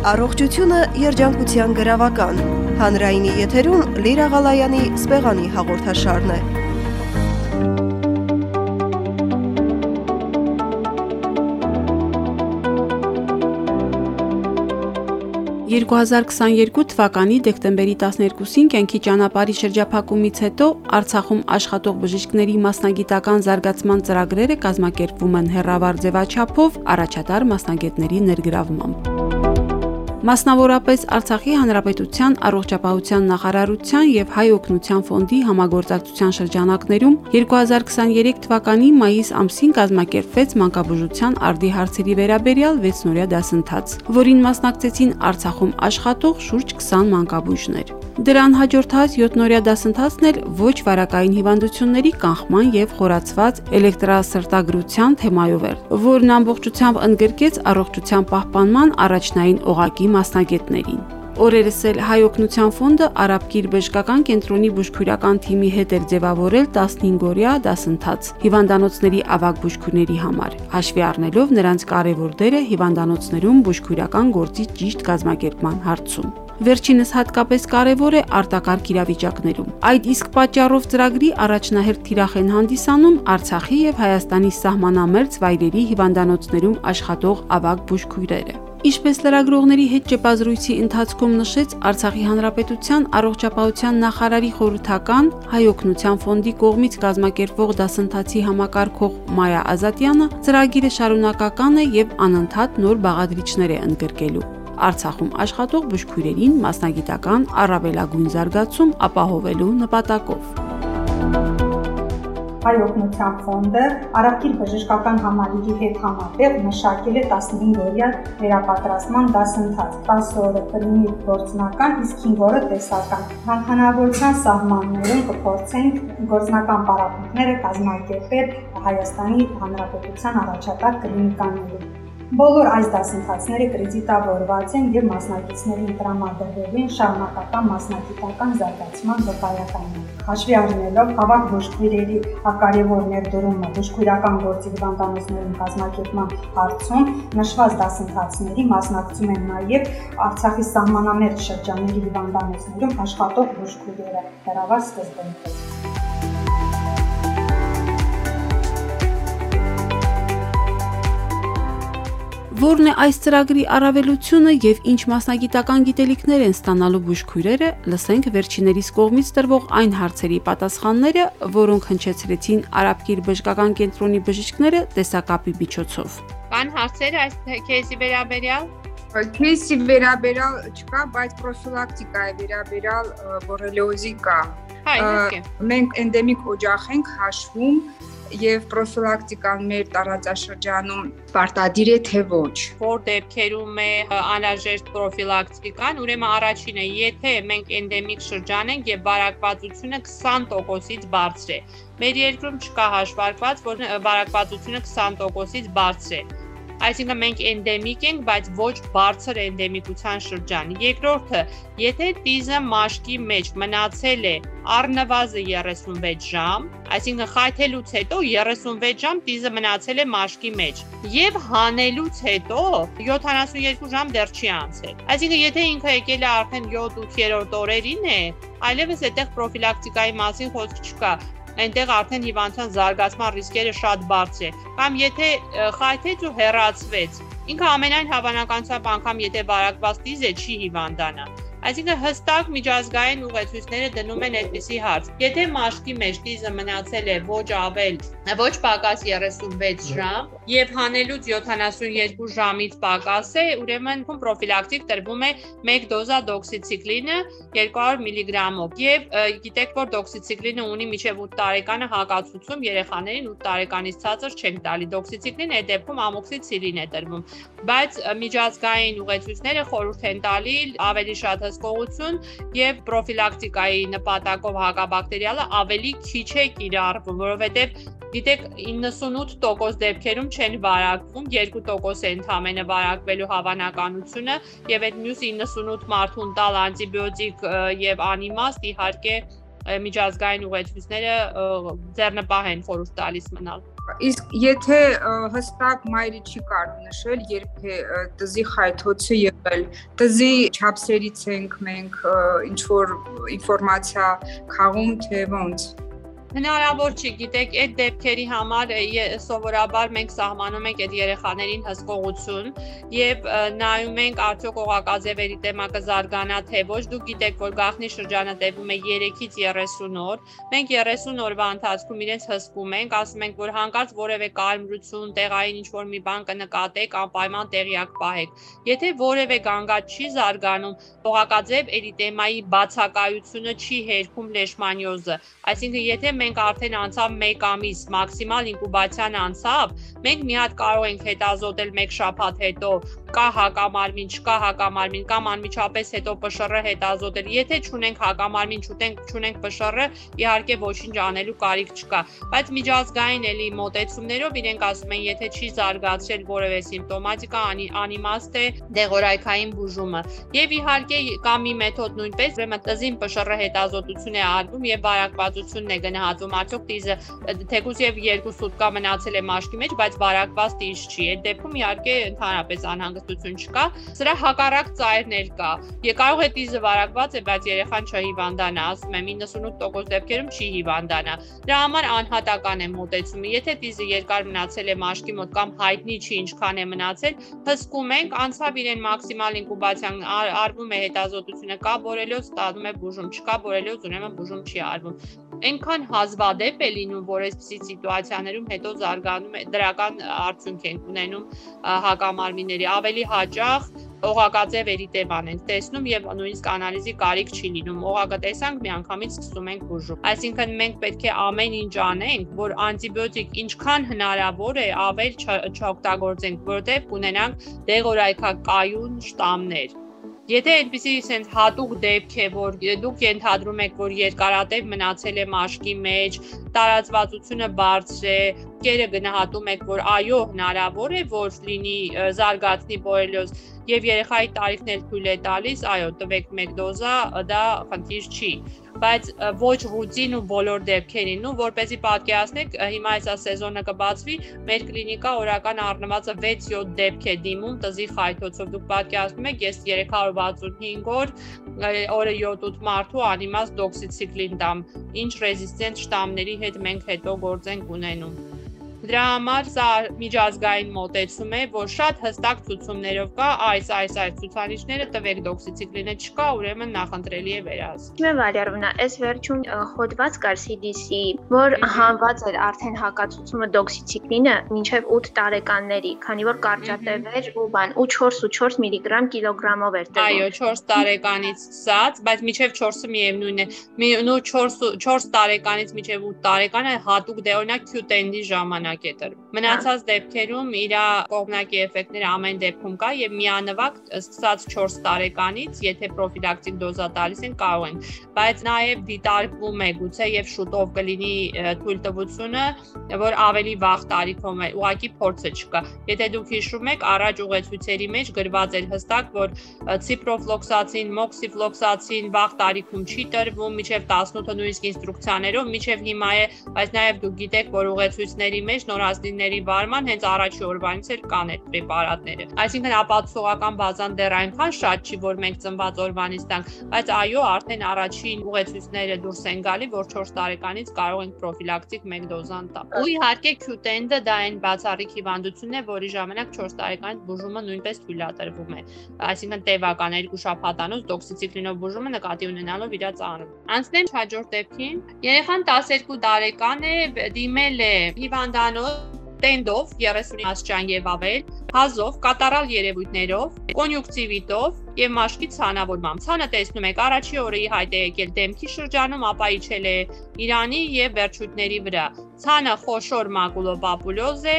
Առողջությունը երջանկության գրավական։ Հանրայինի եթերում Լիրա Ղալայանի սպեղանի հաղորդաշարն է։ 2022 թվականի դեկտեմբերի 12-ին կյանքի ճանապարհի շրջափակումից հետո Արցախում աշխատող բժիշկների մասնագիտական զարգացման ծրագրերը կազմակերպվում են հերավար ձևաչափով առաջատար մասնագետների ներգրավմամբ։ Մասնավորապես Արցախի Հանրապետության առողջապահության նախարարության եւ Հայ օգնության ֆոնդի համագործակցության շրջանակներում 2023 թվականի մայիս ամսին կազմակերպվեց մանկաբուժության արդի հարցերի վերաբերյալ 6-նորյա դասընթաց, որին մասնակցեցին Արցախում աշխատող շուրջ 20 մանկաբույժներ։ Դրան հաջորդած 7-նորյա դասընթացն էլ ոչ վարակային հիվանդությունների կանխման եւ խորացված էլեկտրասրտագրության թեմայով էր, որն ամբողջությամբ ընդգրկեց առողջության պահպանման առաջնային օղակի մասնագետներին։ Օրերս էլ Հայ օգնության ֆոնդը Արաբկիր բժշկական կենտրոնի բուժքույրական թիմի հետ էր ձևավորել 15-օրյա դասընթաց հիվանդանոցների ավագ բուժքույրների համար, հաշվի առնելով նրանց կարևոր դերը հիվանդանոցներում բուժքույրական գործի ճիշտ կազմակերպման հարցում։ Վերջինս հատկապես կարևոր է արտակարգ իրավիճակներում։ Այդ իսկ պատճառով ծրագրի առաջնահերթ թիրախ են հանդիսանում Արցախի եւ Հայաստանի սահմանամերձ վայրերի հիվանդանոցներում աշխատող ավագ բուժքույրերը։ Ինչպես լրագրողների հետ ճեպազրույցի ընթացքում նշեց Արցախի Հանրապետության առողջապահության նախարարի խորհրդական Հայ օգնության ֆոնդի կողմից կազմակերպվող դասընթացի համակարգող Մայա Ազատյանը, ծրագիրը շարունակական է եւ անընդհատ նոր բաղադրիչներ է ընդգրկելու։ Արցախում աշխատող բուժքույրերին մասնագիտական առավելագույն զարգացում ապահովելու նպատակով։ Հայ օգնության ֆոնդը Արաբկիր բժշկական համալիրի հետ համատեղ մշակել է 15-օրյա վերապատրաստման դասընթաց։ 10 օրը կլինի գործնական, իսկ 5 օրը տեսական։ Հանքանավորության սահմաններում կփորձենք գործնական պարապմունքները կազմակերպել Հայաստանի Հանրապետության առաջատար կլինիկաներում։ Բոլոր այս դասընթացները կրեդիտավորված են եւ մասնակիցներին տրամադրվել են շարունակական մասնագիտական զարգացման վկայականներ։ Հաշվի առնելով հավաք բուժքույրերի ակարևոր ներդրումը բուժքույրական գործի հիվանդանոցներում կազմակերպման հարցում նշված դասընթացների մասնակցում են նաև Արցախի սահմանամերձ շրջանների հիվանդանոցներում աշխատող բուժքույրերը հեռավար սկզբունքով։ Որն է այս ծրագրի առավելությունը եւ ինչ մասնագիտական գիտելիքներ են ստանալու բուժքույրերը, լսենք վերջիներիս կողմից տրվող այն հարցերի պատասխանները, որոնք հնչեցրեցին Արաբկիր բժշկական կենտրոնի բժիշկները տեսակապի միջոցով։ Կան հարցեր այս քեյսի վերաբերյալ Քեյսի վերաբերյալ չկա, բայց պրոֆիլակտիկայի վերաբերյալ բորելիոզի կա։ Հա, Մենք էնդեմիկ օջախ ենք հաշվում եւ պրոֆիլակտիկան մեր տարածաշրջանում պարտադիր է թե ոչ։ Որ դեպքերում է անհրաժեշտ պրոֆիլակտիկան, ուրեմն առաջինը, եթե մենք էնդեմիկ շրջան ենք եւ բարակվածությունը 20%-ից բարձր է։ Մեր երկրում չկա հաշվարկված, որ բարակվածությունը 20%-ից բարձր է այսինքն մենք էնդեմիկ ենք, բայց ոչ բարձր էնդեմիկության շրջան։ Երկրորդը, եթե տիզը մաշկի մեջ մնացել է առնվազն 36 ժամ, այսինքն խայթելուց հետո 36 ժամ տիզը մնացել է մաշկի մեջ եւ հանելուց հետո 72 ժամ դեռ չի անցել։ Այսինքն եթե ինքը եկել է արդեն 7-8-րդ օրերին է, այլևս այդտեղ պրոֆիլակտիկայի մասին խոսք չկա այնտեղ արդեն հիվանդության զարգացման ռիսկերը շատ բարձր է։ Կամ եթե խայթեց ու հեռացվեց, ինքը ամենայն հավանականությամբ անգամ եթե վարակված դիզ է, չի հիվանդանա։ Այսինքն հստակ միջազգային ուղեցույցները դնում են այդպիսի հարց։ Եթե մաշկի մեջ տիզը մնացել է ոչ ավել, ոչ պակաս 36 ժամ եւ հանելուց 72 ժամից պակաս է, ուրեմն պրոֆիլակտիկ տրվում է 1 դոզա դոքսիցիկլինը 200 միլիգրամով եւ գիտեք որ դոքսիցիկլինը ունի միջև 8 տարեկանը հակացուցում երեխաներին 8 տարեկանից ցածր չեն տալի դոքսիցիկլին այդ դեպքում ամոքսիցիլին է տրվում բայց միջազգային ուղեցույցները խորհուրդ են տալի ավելի շատ հսկողություն եւ պրոֆիլակտիկայի նպատակով հակաբակտերիալը ավելի քիչ է կիրառվում, որովհետեւ գիտեք 98% դեպքերում չեն վարակվում, 2% է ընդհանրապես վարակվելու հավանականությունը եւ այդ մյուս 98 մարդուն տալ անտիբիոտիկ եւ անիմաստ իհարկե միջազգային ուղեցույցները ձեռնպահ են խորհուրդ տալիս մնալ Իսկ եթե հստակ մայրը չի կարող նշել, երբ է տզի խայթոցը եղել, տզի չափսերից ենք մենք ինչ որ ինֆորմացիա քաղում, թե ոնց Հնարավոր չի, գիտեք, այդ դեպքերի համար սովորաբար մենք սահմանում ենք այդ երեխաներին հսկողություն եւ նայում ենք արդյոք օղակաձևերի թեմակը զարգանա թե ոչ։ Դուք գիտեք, որ գաղտնի շրջանը տևում է 3-ից 30 օր։ Մենք 30 օրվա ընթացքում իրենց հսկում ենք, ասում ենք, որ հանկարծ որևէ կարմրություն, տեղային ինչ-որ մի բան կնկատեք, անպայման տեղյակ պահեք։ Եթե որևէ գանգատ չի զարգանում, օղակաձև էրիտեմայի բացակայությունը չի հերքում լեշմանիոզը։ Այսինքն, եթե մենք արդեն անցավ 1 ամիս, մաքսիմալ ինկուբացիան անցավ, մենք մի հատ կարող ենք հետազոտել 1 շաբաթ հետո կա հակամարմին, չկա հակամարմին կամ անմիջապես հետո ՊՇՌ հետազոտել։ Եթե չունենք հակամարմին, չունենք չունենք ՊՇՌ, իհարկե ոչինչ անելու կարիք չկա, բայց միջազգային էլի մոտեցումներով իրենք ասում են, եթե չի զարգացրել որևէ սիմպտոմատիկա, անի, անիմաստ է դեղորայքային բուժումը։ Եվ իհարկե կա մի մեթոդ նույնպես, ուրեմն տզին ՊՇՌ հետազոտություն է արվում եւ բարակվածությունն է գնահատվում, արդյոք տիզը թեկուզ եւ 2 սուտկա մնացել է մաշկի մեջ, բայց բարակված տիժ չի։ Այդ դեպքում իհարկե ընդհանրապես անհանգ հանգստություն չկա, սրա հակառակ ծայրներ կա։ Եկ կարող է տիզը վարակված է, բայց երեխան չհիվանդանա, ասում եմ 98% դեպքերում չի հիվանդանա։ Դրա համար անհատական է մոտեցումը։ Եթե տիզը երկար մնացել է մաշկի մոտ կամ հայտնի չի ինչքան է մնացել, հսկում ենք, անցավ իրեն մաքսիմալ ինկուբացիան, արվում է հետազոտությունը, կա բորելիոզ, ստանում է բուժում, չկա բորելիոզ, ուրեմն բուժում չի արվում այնքան հազվադեպ է լինում, որ այսպիսի սիտուացիաներում հետո զարգանում է դրական արդյունք են ունենում հակամարմինների ավելի հաճախ օղակաձև էրիտեման ենք տեսնում եւ նույնիսկ անալիզի կարիք չի լինում։ Օղակը տեսանք, միանգամից սկսում ենք բուժում։ Այսինքն մենք պետք է ամեն ինչ անենք, որ անտիբիոտիկ ինչքան հնարավոր է ավել չօգտագործենք, որտեղ կունենանք դեղորայքակայուն շտամներ։ Եթե այդպեսի sense հատուկ դեպք է, որ դուք ենթադրում եք, որ երկարատև մնացել է մաշկի մեջ, տարածվածությունը բարձր է, կերը գնահատում եք, որ այո, հնարավոր է, որ լինի զարգացնի բորելիոզ եւ երեխայի տարիքն էլ թույլ է տալիս, այո, տվեք մեկ դոզա, դա խնդիր չի բայց ոչ ռուտին ու բոլոր դեպքերին ու որպեսի պատկերացնեք հիմա այսա սեզոնը կբացվի մեր կլինիկա օրական առնվածը 6-7 դեպք է դիմում տզի խայթոցով դուք պատկերացնում եք ես 365 օր օրը 7-8 մարդու անիմաց դոքսիցիկլին դամ ինչ ռեզիստենտ շտամների հետ մենք հետո գործենք ունենում Դրա համար սա միջազգային մոտեցում է, որ շատ հստակ ցուցումներով կա այս այս այս ցուցանիշները տվեք դոքսիցիկլինը չկա, ուրեմն նախընտրելի է վերահսկել։ Մե Վալերովնա, այս վերջում հոդված կար CDC, որ հանված էր արդեն հակացուցումը դոքսիցիկլինը մինչև 8 տարեկանների, քանի որ կարճատևեր ու բան ու 4 ու 4 միլիգրամ կիլոգրամով էր տևում։ Այո, 4 տարեկանից սկսած, բայց մինչև 4-ը միևնույն է։ Նո 4 4 տարեկանից մինչև 8 տարեկանը հատուկ դե օրինակ Q10-ի ժամանակ կողմնակ է տրվում։ Մնացած դեպքերում իր կողմնակի էֆեկտները ամեն դեպքում կա եւ միանվագ սկսած 4 տարեկանից, եթե պրոֆիլակտիկ դոզա տալիս են, կարող են, բայց նաեւ դիտարկվում է գուցե եւ շուտով կլինի թույլտվությունը, որ ավելի վաղ տարիքում է, ուղակի փորձը չկա։ Եթե դուք հիշում եք, առաջ ուղեցույցերի մեջ գրված էր հստակ, որ ցիպրոֆլոքսացին, մոքսիֆլոքսացին վաղ տարիքում չի տրվում, միջև 18 նույնիսկ ինստրուկցիաներով, միջև հիմա է, բայց նաեւ դուք գիտեք, որ ուղեցույցների մեջ նորազդիների վարման հենց առաջի օրվանից էլ կան այդ պրեպարատները։ Այսինքն ապացուցողական բազան դեռ այնքան շատ չի, որ մենք ծնված օրվանից տանք, բայց այո, արդեն առաջին ուղեցույցները դուրս են գալի, որ 4 տարեկանից կարող ենք պրոֆիլակտիկ մեկ դոզան տալ։ Ու իհարկե Q10-ը դա այն բացառիկ հիվանդությունն է, որի ժամանակ 4 տարեկանից բուժումը նույնպես թույլատրվում է։ Այսինքն տևական երկու շաբաթանոց դոքսիցիկլինով բուժումը նկատի ունենալով իր ծանր։ Անցնեմ հաջորդ դեպքին։ Երեխան 12 տարեկան է, դիմել է հիվանդան անոց տենդով 30 աստիճան եւ ավել, հազով, կատարալ երևույթներով, կոնյուկտիվիտով եւ մաշկի ցանավորմամբ։ Ցանը տեսնում եք առաջի օրը ի հայտ է եկել դեմքի շրջանում, ապա իջել է Իրանի եւ վերջույթների վրա։ Ցանը խոշոր մակուլոպապուլոզ է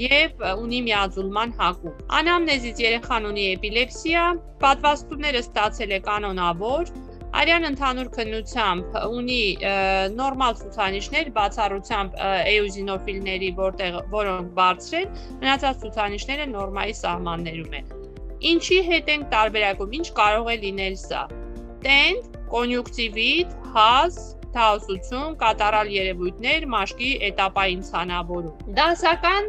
եւ ունի միաձուլման հակում։ Անամնեզից երեխան ունի էպիլեպսիա, պատվաստումները ստացել է կանոնավոր, Արյան ընդհանուր քննությամբ ունի նորմալ ցուցանիշներ, բացառությամբ էուզինոֆիլների, որտեղ որոնք բարձր են, մնացած ցուցանիշները նորմայի սահմաններում են։ Ինչի հետ ենք տարբերակում, ինչ կարող է լինել սա։ Տենդ, կոնյուկտիվիտ, հազ, հաղորդահոսություն, կատարալ երևույթներ, մաշկի էտապային ցանավորում։ Դասական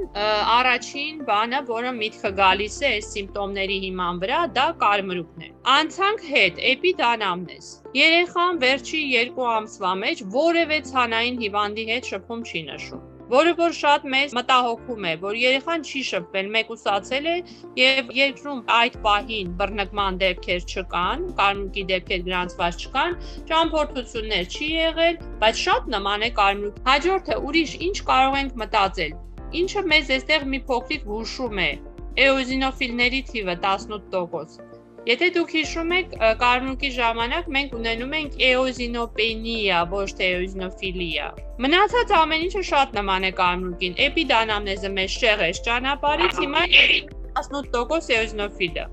առաջին բանը, որը միտքը գալիս է սիմպտոմների հիման վրա, դա կարմրուկն է։ Անցանք հետ, էպիդանամնես։ Երեխան վերջի 2 ամսվա մեջ որևէ ցանային հիվանդի հետ շփում չի նշում որը որ շատ մեծ մտահոգում է, որ երեխան չի շփվել, մեկուսացել է եւ երկրում այդ պահին բռնկման դեպքեր չկան, կարմրուկի դեպքեր գրանցված չկան, ճամփորդություններ չի եղել, բայց շատ նման է կարմրուկ։ Հաջորդը ուրիշ ինչ կարող ենք մտածել։ Ինչը մեզ այստեղ մի փոքրիկ հուշում է. Էոզինոֆիլների թիվը 18%։ Եթե դուք հիշում եք, կարմրուկի ժամանակ մենք ունենում ենք էոզինոպենիա, ոչ թե էոզինոֆիլիա։ Մնացած ամեն ինչը շատ նման է կարմրուկին։ Էպիդանամնեզը մեզ շեղեց ճանապարհից, հիմա 18% էոզինոֆիլը։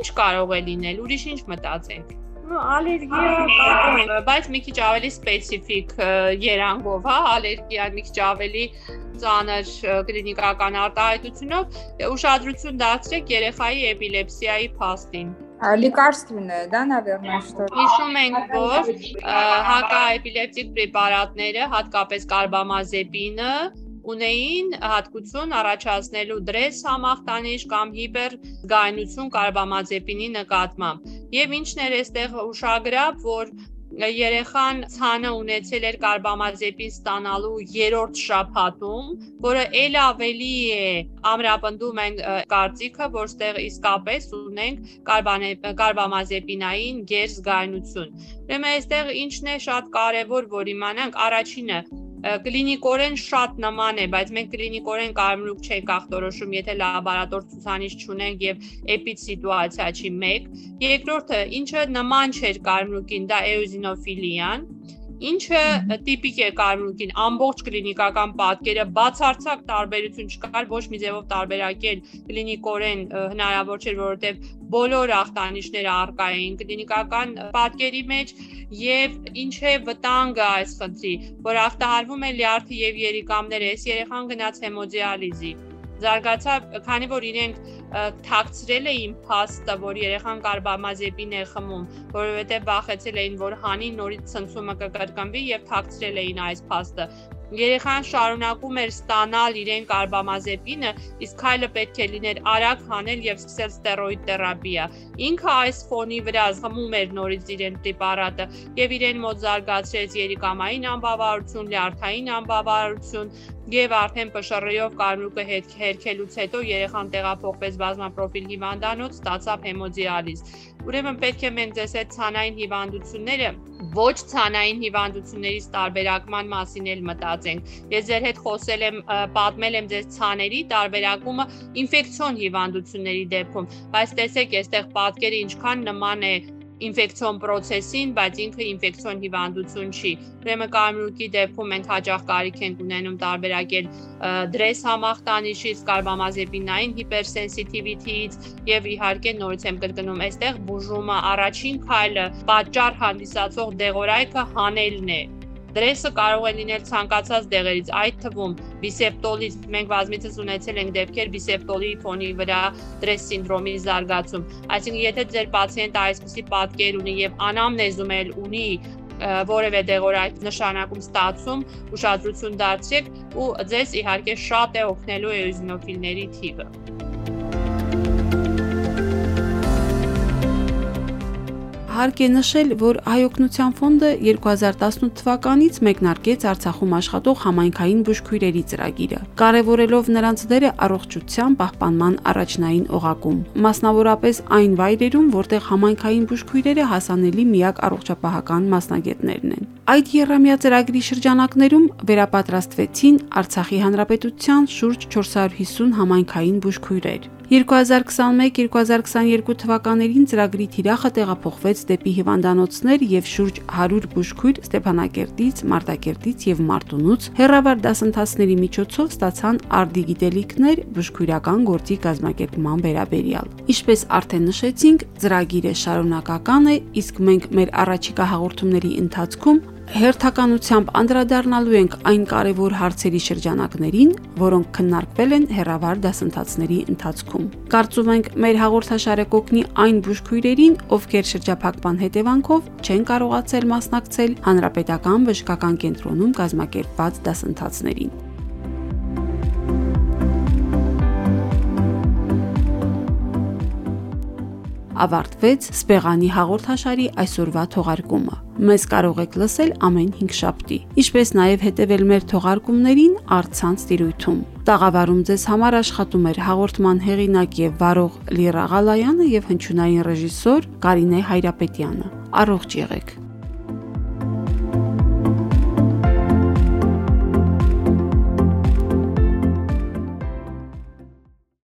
Ինչ կարող է լինել, ուրիշ ինչ մտածենք ալերգիա բայց մի քիչ ավելի սպეციფიկ երանգով, հա, ալերգիա մի քիչ ավելի ծանր կլինիկական արտահայտությունով ուշադրություն դարձրեք երեխայի էպիլեպսիայի փաստին։ Լիկարստվինը, դա նա վերնաշտոր։ Հիշում ենք, որ հակաէպիլեպտիկ պրեպարատները, հատկապես կարբամազեպինը, ունեին հատկություն առաջացնելու դրես համախտանիշ կամ հիպերգայնություն կարբամազեպինի նկատմամբ։ Եվ ինչն էր այստեղ ուշագրավ, որ երեխան ցանը ունեցել էր կարբամազեպին ստանալու երրորդ շաբաթում, որը ել ավելի է ամրապնդում են կարծիքը, որ ստեղ իսկապես ունենք կարբամազեպինային գերզգայնություն։ Ուրեմն այստեղ ինչն է շատ կարևոր, որ իմանանք, առաջինը կլինիկորեն շատ նման է, բայց մենք կլինիկորեն կարմրուկ չենք ախտորոշում, եթե լաբորատոր ցուցանիշ չունենք եւ էպիդ սիտուացիա չի 1։ Երկրորդը, ինչը նման չէր կարմրուկին, դա էոզինոֆիլիան, ինչը տիպիկ է կարմրուկին ամբողջ կլինիկական պատկերը բացարձակ տարբերություն չկար ոչ մի ձևով տարբերակել կլինիկորեն հնարավոր չէր որովհետև բոլոր ախտանիշները արկա էին կլինիկական պատկերի մեջ եւ ինչ է վտանգը այս խնդրի որ ախտահարվում է լյարդի եւ երիկամները այս երեխան գնաց հեմոդիալիզի զարգացավ, քանի որ իրենք թաքցրել էին փաստը, որ երեխան կարբամազեպին է խմում, որովհետև վախեցել էին, որ հանի նորից ցնցումը կկրկնվի եւ թաքցրել էին այս փաստը երեխան շարունակում էր ստանալ իրեն կարբամազեպինը, իսկ քայլը պետք է լիներ արագ հանել եւ սկսել ստերոիդ թերապիա։ Ինքը այս ֆոնի վրա զգում էր նորից իրեն պրեպարատը եւ իրեն մոտ զարգացրեց երիկամային անբավարարություն, լյարդային անբավարարություն, եւ արդեն ՊՇՌ-ով կարմրուկը հերքելուց հետո երեխան տեղափոխվեց բազմապրոֆիլ հիվանդանոց, ստացավ հեմոդիալիզ։ Ուրեմն պետք է մենք ձեզ այդ ցանային հիվանդությունները ոչ ցանային հիվանդություններից տարբերակման մասին էլ մտածենք։ Ես ձեր հետ խոսել եմ, պատմել եմ ձեզ ցաների տարբերակումը ինֆեկցիոն հիվանդությունների դեպքում, բայց տեսեք, այստեղ պատկերը ինչքան նման է ինֆեկցիոն process-ին, բայց ինքը ինֆեկցիոն հիվանդություն չի։ Ուրեմն կարմրուկի դեպքում մենք հաճախ կարիք ենք ունենում տարբերակել դրես համախտանիշից, կարբամազեպինային հիպերսենսիտիվիտիից եւ իհարկե նորից եմ կրկնում, այստեղ բուժումը առաջին քայլը պատճառ հանդիսացող դեղորայքը հանելն է Դրեսը կարող է լինել ցանկացած դեղերից, այդ թվում բիսեպտոլից։ Մենք բազմիցս ունեցել ենք դեպքեր բիսեպտոլի ֆոնի վրա դրես սինդրոմի զարգացում։ Այսինքն, եթե ձեր պացիենտը այսպիսի պատկեր ունի եւ անամնեզում էլ ունի որևէ դեղորայք նշանակում ստացում, ուշադրություն դարձրեք ու ձեզ իհարկե շատ է օգնելու էոզինոֆիլների թիվը։ Հարկ է նշել, որ Հայօգնության ֆոնդը 2018 թվականից մեկնարկեց Արցախում աշխատող համայնքային բուժքույրերի ծրագիրը, կարևորելով նրանց դերը առողջության պահպանման առաջնային օղակում, մասնավորապես այն վայրերում, որտեղ համայնքային բուժքույրերը հասանելի միակ առողջապահական մասնագետներն են։ Այդ երամյա ծրագրի շրջանակներում վերապատրաստվեցին Արցախի հանրապետության շուրջ 450 համայնքային բուժքույրեր։ 2021-2022 թվականներին ծրագրի թիրախը տեղափոխվեց դեպի հիվանդանոցներ եւ շուրջ 100 բուժքույր Ստեփանակերտից, Մարտակերտից եւ Մարտունուց հերավար դասընթացների միջոցով ստացան արդի գիտելիքներ բուժքույրական գործի կազմակերպման վերաբերյալ։ Ինչպես արդեն նշեցինք, ծրագիրը շարունակական է, իսկ մենք մեր առաջիկա հաղորդումների ընթացքում հերթականությամբ անդրադառնալու ենք այն կարևոր հարցերի շրջանակներին, որոնք քննարկվել են հերավար դասընթացների ընթացքում։ Կարծում ենք, մեր հաղորդաշարը կօգնի այն բուժքույրերին, ովքեր շրջափակման հետևանքով չեն կարողացել մասնակցել հանրապետական բժշկական կենտրոնում կազմակերպված դասընթացներին։ ավարտվեց Սպեղանի հաղորդաշարի այսօրվա թողարկումը։ Մեզ կարող եք լսել ամեն 5 շաբթի, ինչպես նաև հետևել մեր թողարկումներին առցանց տիրույթում։ Տաղավարում ձեզ համար աշխատում էր հաղորդման հեղինակ եւ վարող Լիրա Ղալայանը եւ հնչյունային ռեժիսոր Կարինե Հայրապետյանը։ Առողջ եղեք։